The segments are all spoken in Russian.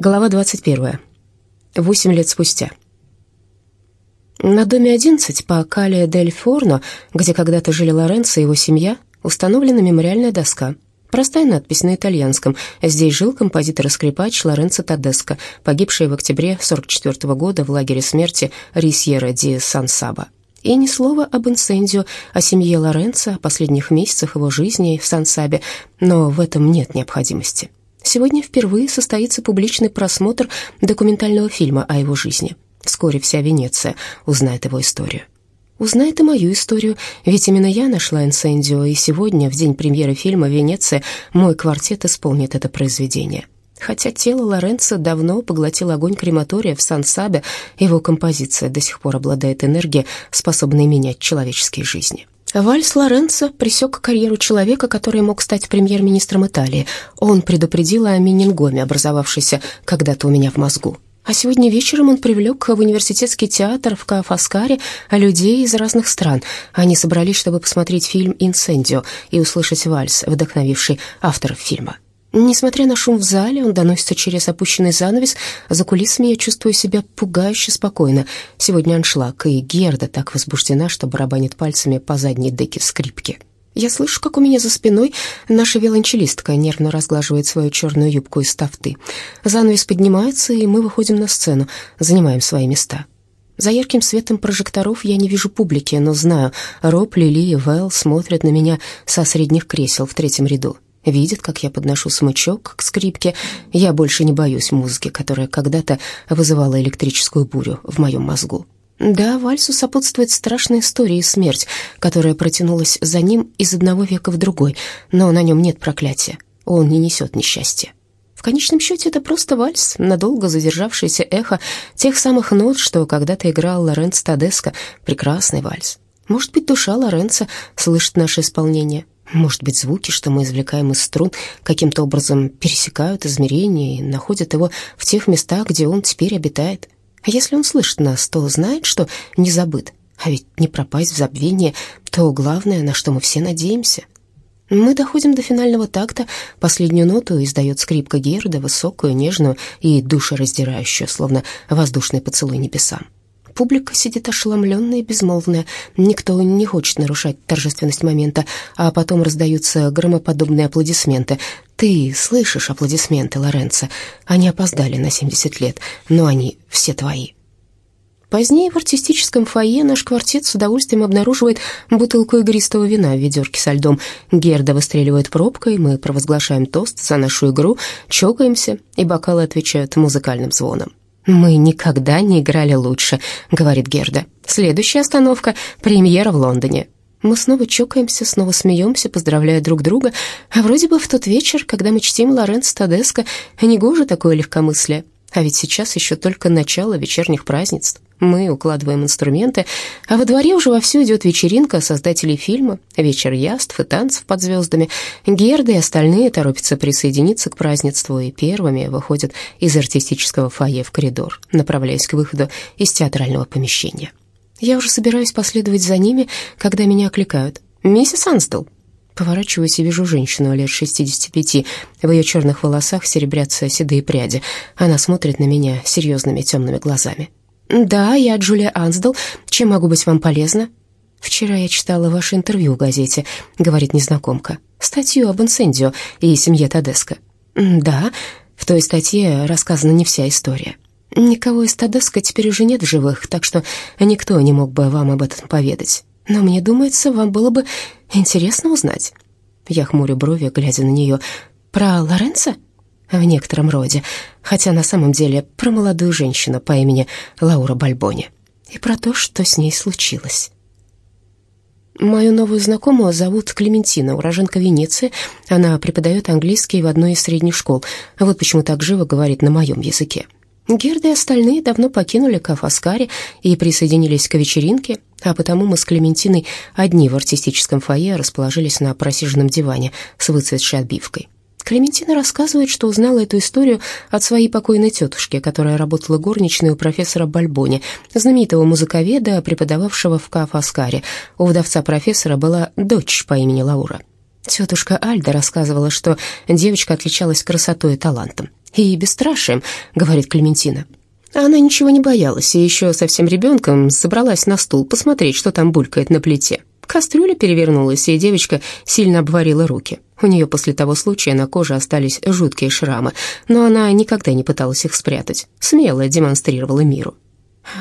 Глава 21. Восемь лет спустя. На доме 11 по Кале дель Форно, где когда-то жили Лоренцо и его семья, установлена мемориальная доска. Простая надпись на итальянском. Здесь жил композитор и скрипач Лоренцо Тадеско, погибший в октябре 44 года в лагере смерти Рисьера ди Сан-Саба. И ни слова об инцендио, о семье Лоренцо, о последних месяцах его жизни в Сан-Сабе, но в этом нет необходимости. Сегодня впервые состоится публичный просмотр документального фильма о его жизни. Вскоре вся Венеция узнает его историю. Узнает и мою историю, ведь именно я нашла инсендио, и сегодня, в день премьеры фильма «Венеция», мой квартет исполнит это произведение. Хотя тело Лоренцо давно поглотил огонь крематория в Сан-Сабе, его композиция до сих пор обладает энергией, способной менять человеческие жизни. Вальс Лоренцо пресек карьеру человека, который мог стать премьер-министром Италии. Он предупредил о менингоме, образовавшейся когда-то у меня в мозгу. А сегодня вечером он привлек в университетский театр в Каафаскаре людей из разных стран. Они собрались, чтобы посмотреть фильм «Инсендио» и услышать вальс, вдохновивший авторов фильма. Несмотря на шум в зале, он доносится через опущенный занавес. За кулисами я чувствую себя пугающе спокойно. Сегодня аншлаг, и Герда так возбуждена, что барабанит пальцами по задней деке скрипки. Я слышу, как у меня за спиной наша виолончелистка нервно разглаживает свою черную юбку из тафты. Занавес поднимается, и мы выходим на сцену, занимаем свои места. За ярким светом прожекторов я не вижу публики, но знаю, Роб, Лили и Вэл смотрят на меня со средних кресел в третьем ряду видит, как я подношу смычок к скрипке. Я больше не боюсь музыки, которая когда-то вызывала электрическую бурю в моем мозгу. Да, вальсу сопутствует страшная история и смерть, которая протянулась за ним из одного века в другой, но на нем нет проклятия, он не несет несчастья. В конечном счете это просто вальс, надолго задержавшееся эхо тех самых нот, что когда-то играл Лоренцо Тадеско, прекрасный вальс. Может быть, душа Лоренцо слышит наше исполнение, может быть, звуки, что мы извлекаем из струн, каким-то образом пересекают измерения и находят его в тех местах, где он теперь обитает. А если он слышит нас, то знает, что не забыт. А ведь не пропасть в забвение — то главное, на что мы все надеемся. Мы доходим до финального такта. Последнюю ноту издает скрипка Герда, высокую, нежную и душераздирающую, словно воздушный поцелуй небесам. Публика сидит ошеломленная и безмолвная. Никто не хочет нарушать торжественность момента, а потом раздаются громоподобные аплодисменты. Ты слышишь аплодисменты, Лоренцо? Они опоздали на 70 лет, но они все твои. Позднее в артистическом фойе наш квартет с удовольствием обнаруживает бутылку игристого вина в ведерке со льдом. Герда выстреливает пробкой, мы провозглашаем тост за нашу игру, чокаемся, и бокалы отвечают музыкальным звоном. «Мы никогда не играли лучше», — говорит Герда. «Следующая остановка — премьера в Лондоне». Мы снова чокаемся, снова смеемся, поздравляя друг друга. А вроде бы в тот вечер, когда мы чтим Лоренцо Тадеско, негоже такое легкомыслие. А ведь сейчас еще только начало вечерних празднеств. Мы укладываем инструменты, а во дворе уже вовсю идет вечеринка создателей фильма «Вечер яств и танцев под звездами». Герда и остальные торопятся присоединиться к празднеству и первыми выходят из артистического фойе в коридор, направляясь к выходу из театрального помещения. Я уже собираюсь последовать за ними, когда меня окликают. «Миссис Анстел!» Поворачиваюсь и вижу женщину лет 65. В ее черных волосах серебрятся седые пряди. Она смотрит на меня серьезными темными глазами. «Да, я Джулия Ансдал. Чем могу быть вам полезна?» «Вчера я читала ваше интервью в газете», — говорит незнакомка. «Статью об инсендио и семье Тадеско». «Да, в той статье рассказана не вся история. Никого из Тадеско теперь уже нет в живых, так что никто не мог бы вам об этом поведать. Но мне думается, вам было бы интересно узнать». Я хмурю брови, глядя на нее. «Про Лоренцо?» в некотором роде, хотя на самом деле про молодую женщину по имени Лаура Бальбони и про то, что с ней случилось. Мою новую знакомую зовут Клементина, уроженка Венеции. Она преподает английский в одной из средних школ. Вот почему так живо говорит на моем языке. Герда и остальные давно покинули Кафаскари и присоединились к вечеринке, а потому мы с Клементиной одни в артистическом фойе расположились на просиженном диване с выцветшей отбивкой. Клементина рассказывает, что узнала эту историю от своей покойной тетушки, которая работала горничной у профессора Бальбони, знаменитого музыковеда, преподававшего в Кафаскаре. У вдовца профессора была дочь по имени Лаура. Тетушка Альда рассказывала, что девочка отличалась красотой и талантом. «И бесстрашием», — говорит Клементина. Она ничего не боялась, и еще совсем ребенком собралась на стул посмотреть, что там булькает на плите. Кастрюля перевернулась, и девочка сильно обварила руки. У нее после того случая на коже остались жуткие шрамы, но она никогда не пыталась их спрятать, смело демонстрировала миру.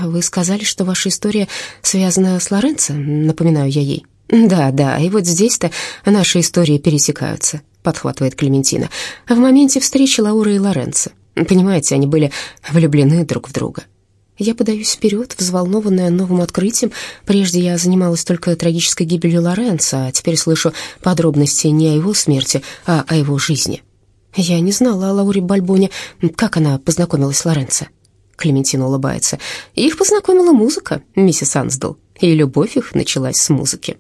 «Вы сказали, что ваша история связана с Лоренцо?» — напоминаю я ей. «Да, да, и вот здесь-то наши истории пересекаются», — подхватывает Клементина. «В моменте встречи Лауры и Лоренцо. Понимаете, они были влюблены друг в друга». Я подаюсь вперед, взволнованная новым открытием. Прежде я занималась только трагической гибелью Лоренца, а теперь слышу подробности не о его смерти, а о его жизни. Я не знала о Лауре Бальбоне. Как она познакомилась с Лоренцо? Клементина улыбается. Их познакомила музыка, миссис Ансдал, и любовь их началась с музыки.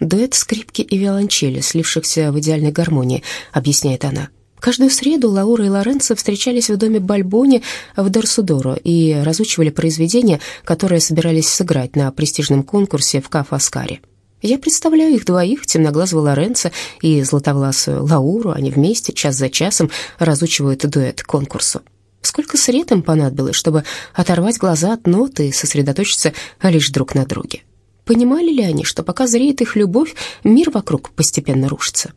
Дуэт скрипки и виолончели, слившихся в идеальной гармонии, объясняет она. Каждую среду Лаура и Лоренцо встречались в доме Бальбони в Дорсудоро и разучивали произведения, которые собирались сыграть на престижном конкурсе в Кафаскаре. Я представляю их двоих, темноглазого Лоренцо и златовласую Лауру, они вместе, час за часом, разучивают дуэт конкурсу. Сколько сред им понадобилось, чтобы оторвать глаза от ноты и сосредоточиться лишь друг на друге? Понимали ли они, что пока зреет их любовь, мир вокруг постепенно рушится?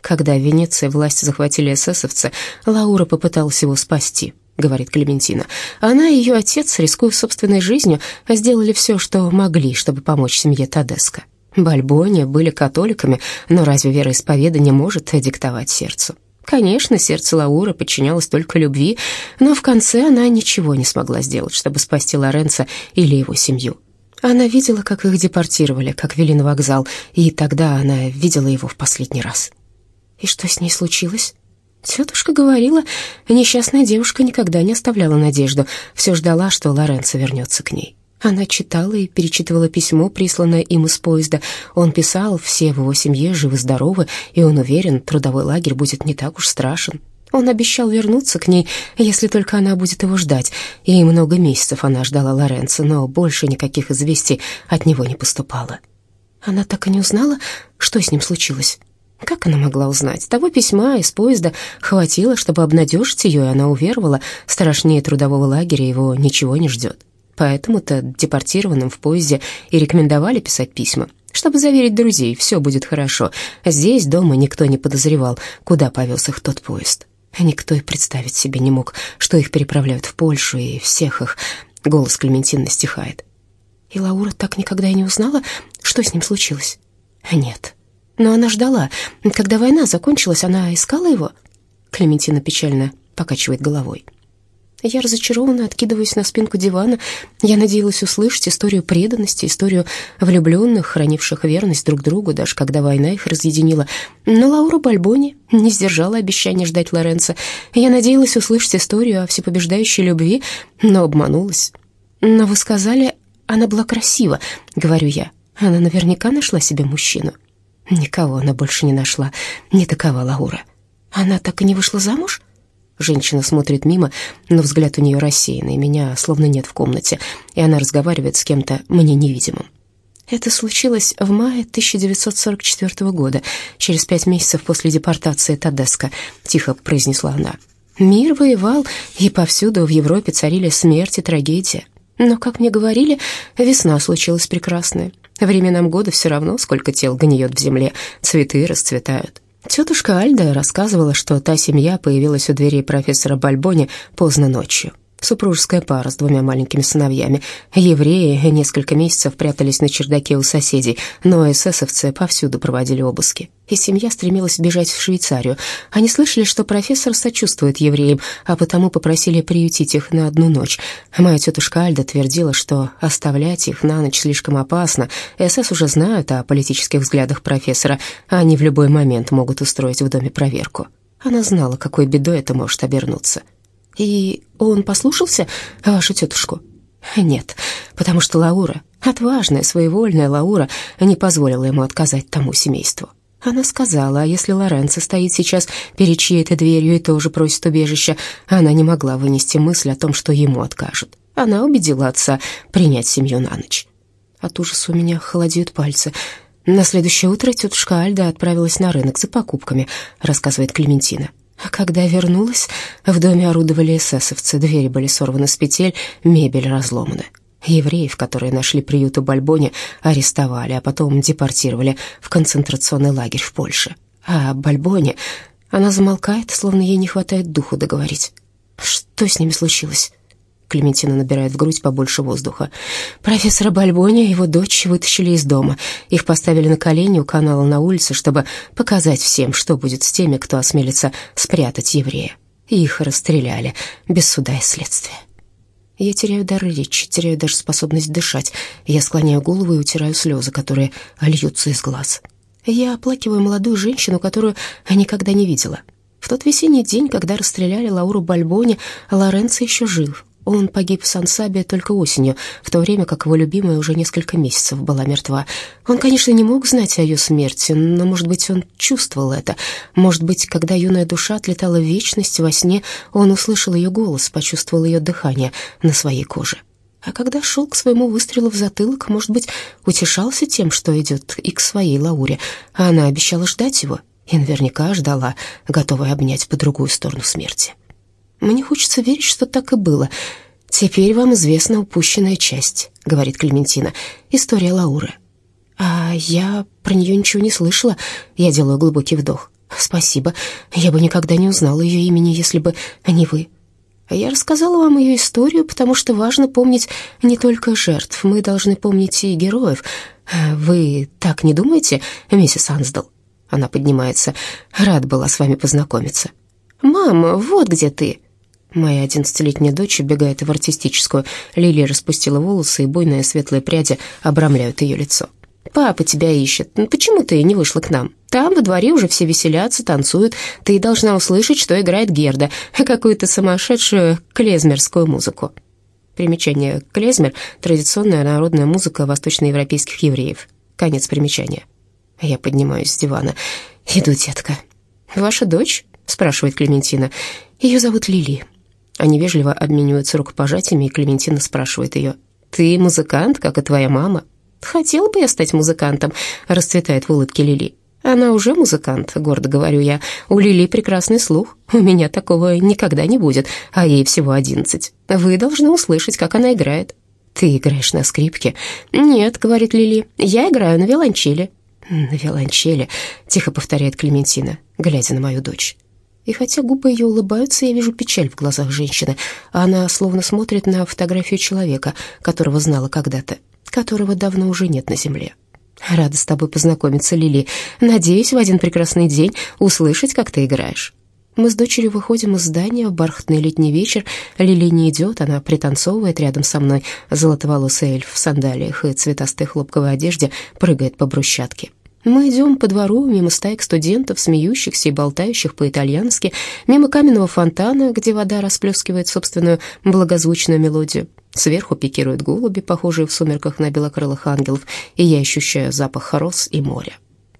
Когда в Венеции власть захватили эсэсовцы, Лаура попыталась его спасти, говорит Клементина. Она и ее отец, рискуя собственной жизнью, сделали все, что могли, чтобы помочь семье Тадеско. Бальбони были католиками, но разве вероисповедание может диктовать сердцу? Конечно, сердце Лауры подчинялось только любви, но в конце она ничего не смогла сделать, чтобы спасти Лоренца или его семью. Она видела, как их депортировали, как вели на вокзал, и тогда она видела его в последний раз. И что с ней случилось? Тетушка говорила, несчастная девушка никогда не оставляла надежду, все ждала, что Лоренцо вернется к ней. Она читала и перечитывала письмо, присланное им из поезда. Он писал, все в его семье живы-здоровы, и он уверен, трудовой лагерь будет не так уж страшен. Он обещал вернуться к ней, если только она будет его ждать. И много месяцев она ждала Лоренцо, но больше никаких известий от него не поступало. Она так и не узнала, что с ним случилось. Как она могла узнать? Того письма из поезда хватило, чтобы обнадежить ее, и она уверовала, страшнее трудового лагеря его ничего не ждет. Поэтому-то депортированным в поезде и рекомендовали писать письма, чтобы заверить друзей, все будет хорошо. Здесь, дома, никто не подозревал, куда повез их тот поезд. Никто и представить себе не мог, что их переправляют в Польшу, и всех их... Голос Клементины стихает. И Лаура так никогда и не узнала, что с ним случилось? Нет. Но она ждала. Когда война закончилась, она искала его? Клементина печально покачивает головой. Я разочарованно откидываюсь на спинку дивана. Я надеялась услышать историю преданности, историю влюбленных, хранивших верность друг другу, даже когда война их разъединила. Но Лаура Бальбони не сдержала обещания ждать Лоренца. Я надеялась услышать историю о всепобеждающей любви, но обманулась. «Но вы сказали, она была красива», — говорю я. «Она наверняка нашла себе мужчину». Никого она больше не нашла, не такова Лаура. Она так и не вышла замуж?» Женщина смотрит мимо, но взгляд у нее рассеянный, меня словно нет в комнате, и она разговаривает с кем-то мне невидимым. Это случилось в мае 1944 года, через пять месяцев после депортации Тадеско, тихо произнесла она. Мир воевал, и повсюду в Европе царили смерть и трагедия. Но, как мне говорили, весна случилась прекрасная. Временам года все равно, сколько тел гниет в земле, цветы расцветают. Тетушка Альда рассказывала, что та семья появилась у дверей профессора Бальбони поздно ночью. Супружеская пара с двумя маленькими сыновьями. Евреи несколько месяцев прятались на чердаке у соседей, но эсэсовцы повсюду проводили обыски. И семья стремилась бежать в Швейцарию. Они слышали, что профессор сочувствует евреям, а потому попросили приютить их на одну ночь. Моя тетушка Альда твердила, что оставлять их на ночь слишком опасно. СС уже знают о политических взглядах профессора, а они в любой момент могут устроить в доме проверку. Она знала, какой бедой это может обернуться. И он послушался вашу тетушку? Нет, потому что Лаура, отважная, своевольная Лаура, не позволила ему отказать тому семейству. Она сказала, а если Лоренцо стоит сейчас перед чьей-то дверью и тоже просит убежища, она не могла вынести мысль о том, что ему откажут. Она убедила отца принять семью на ночь. От ужаса у меня холодеют пальцы. На следующее утро тетушка Альда отправилась на рынок за покупками, рассказывает Клементина. А когда вернулась, в доме орудовали эсэсовцы, двери были сорваны с петель, мебель разломана. Евреев, которые нашли приют у Бальбони, арестовали, а потом депортировали в концентрационный лагерь в Польше. А Бальбони... Она замолкает, словно ей не хватает духу договорить. Что с ними случилось? Клементина набирает в грудь побольше воздуха. Профессора Бальбони и его дочь вытащили из дома. Их поставили на колени у канала на улице, чтобы показать всем, что будет с теми, кто осмелится спрятать еврея. их расстреляли без суда и следствия. Я теряю дар речи, теряю даже способность дышать. Я склоняю голову и утираю слезы, которые льются из глаз. Я оплакиваю молодую женщину, которую никогда не видела. В тот весенний день, когда расстреляли Лауру Бальбони, Лоренцо еще жив. Он погиб в Сан-Сабе только осенью, в то время как его любимая уже несколько месяцев была мертва. Он, конечно, не мог знать о ее смерти, но, может быть, он чувствовал это. Может быть, когда юная душа отлетала в вечность во сне, он услышал ее голос, почувствовал ее дыхание на своей коже. А когда шел к своему выстрелу в затылок, может быть, утешался тем, что идет и к своей Лауре, а она обещала ждать его, и наверняка ждала, готовая обнять по другую сторону смерти. Мне хочется верить, что так и было. Теперь вам известна упущенная часть, говорит Клементина. История Лауры. А я про нее ничего не слышала. Я делаю глубокий вдох. Спасибо. Я бы никогда не узнала ее имени, если бы не вы. Я рассказала вам ее историю, потому что важно помнить не только жертв, мы должны помнить и героев. Вы так не думаете, миссис Ансдал? Она поднимается. Рад была с вами познакомиться. «Мама, вот где ты!» Моя одиннадцатилетняя дочь убегает в артистическую. Лилия распустила волосы, и буйные светлые пряди обрамляют ее лицо. «Папа тебя ищет. Ну, почему ты не вышла к нам? Там во дворе уже все веселятся, танцуют. Ты должна услышать, что играет Герда, какую-то сумасшедшую клезмерскую музыку». Примечание «клезмер» — традиционная народная музыка восточноевропейских евреев. Конец примечания. Я поднимаюсь с дивана. «Иду, детка». «Ваша дочь?» — спрашивает Клементина. «Ее зовут Лили». Они вежливо обмениваются рукопожатиями, и Клементина спрашивает ее, «Ты музыкант, как и твоя мама?» «Хотела бы я стать музыкантом», — расцветает в улыбке Лили. «Она уже музыкант», — гордо говорю я. «У Лили прекрасный слух. У меня такого никогда не будет, а ей всего одиннадцать. Вы должны услышать, как она играет». «Ты играешь на скрипке?» «Нет», — говорит Лили, — «я играю на виолончели». «На виолончели», — тихо повторяет Клементина, глядя на мою дочь. И хотя губы ее улыбаются, я вижу печаль в глазах женщины. Она словно смотрит на фотографию человека, которого знала когда-то, которого давно уже нет на земле. Рада с тобой познакомиться, Лили. Надеюсь, в один прекрасный день услышать, как ты играешь. Мы с дочерью выходим из здания в бархатный летний вечер. Лили не идет, она пританцовывает рядом со мной. Золотоволосый эльф в сандалиях и цветастой хлопковой одежде прыгает по брусчатке. Мы идем по двору, мимо стаек студентов, смеющихся и болтающих по-итальянски, мимо каменного фонтана, где вода расплескивает собственную благозвучную мелодию. Сверху пикируют голуби, похожие в сумерках на белокрылых ангелов, и я ощущаю запах роз и моря.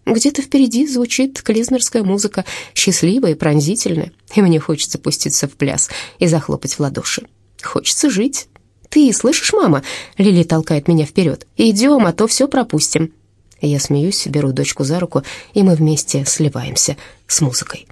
Где-то впереди звучит клезмерская музыка, счастливая и пронзительная, и мне хочется пуститься в пляс и захлопать в ладоши. Хочется жить. «Ты слышишь, мама?» — Лили толкает меня вперед. «Идем, а то все пропустим». Я смеюсь, беру дочку за руку, и мы вместе сливаемся с музыкой.